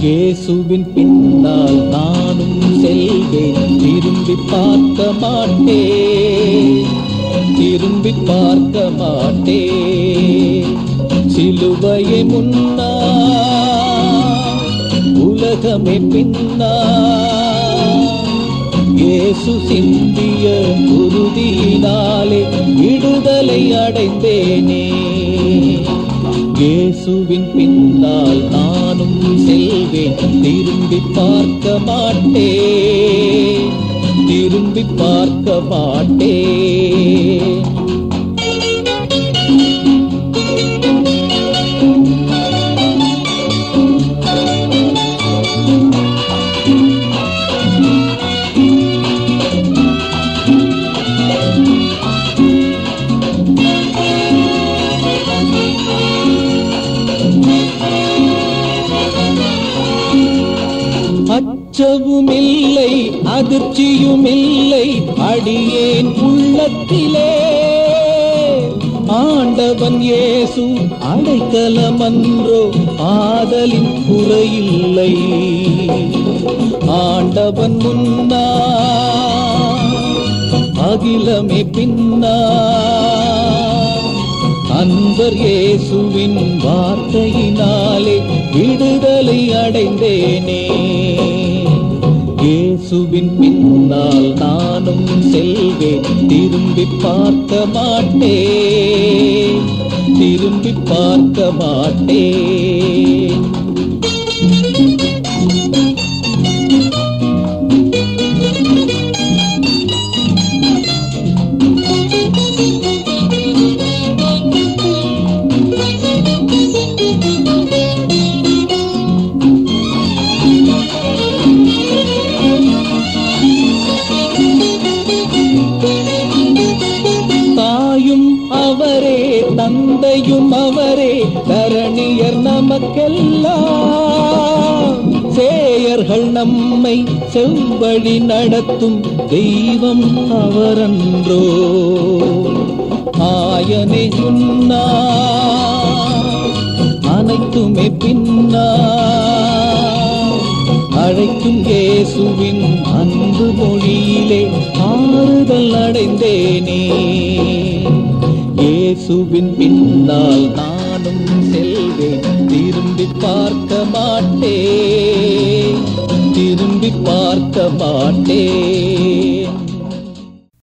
இயேசுவின் பின்னால் நானும் செல்வேன். திரும்பி பார்க்க மாட்டேன். திரும்பி பார்க்க மாட்டேன். சிலுவையை முன்னா உலகமே பின்னா. இயேசு சிந்திய உறுதியினாலே விடுதலை அடைந்தேனே. இயேசுவின் பின்னால் நானும் செல்வேன் திரும்பி பார்க்க மாட்டேன் திரும்பி பார்க்க மாட்டேன் அச்சமும் அதிர்ச்சியுமில்லை அடியேன் உள்ளத்திலே. ஆண்டவன் இயேசு அடைக்கலமன்றோ ஆதலின் குறையில்லை. ஆண்டவன் முன்னா அகிலமே பின்னா. அன்பர் இயேசுவின் வார்த்தையினாலே விடுதலை அடைந்தேனே. செல்வேன் திரும்பி பார்க்க மாட்டேன் திரும்பி பார்க்க மாட்டேன் தந்தையும் அவரே தரணியர் நமக்கெல்லாம். சேயர்கள் நம்மை செவ்வழி நடத்தும் தெய்வம் அவரன்றோ. ஆயனே முன்னா அனைத்துமே பின்னா. அழைக்கும் இயேசுவின் அன்பு மொழியிலே ஆறுதல் அடைந்தேனே. இயேசுவின் பின்னால் நானும் செல்வேன். திரும்பி பார்க்க மாட்டே திரும்பி பார்க்க மாட்டேன்.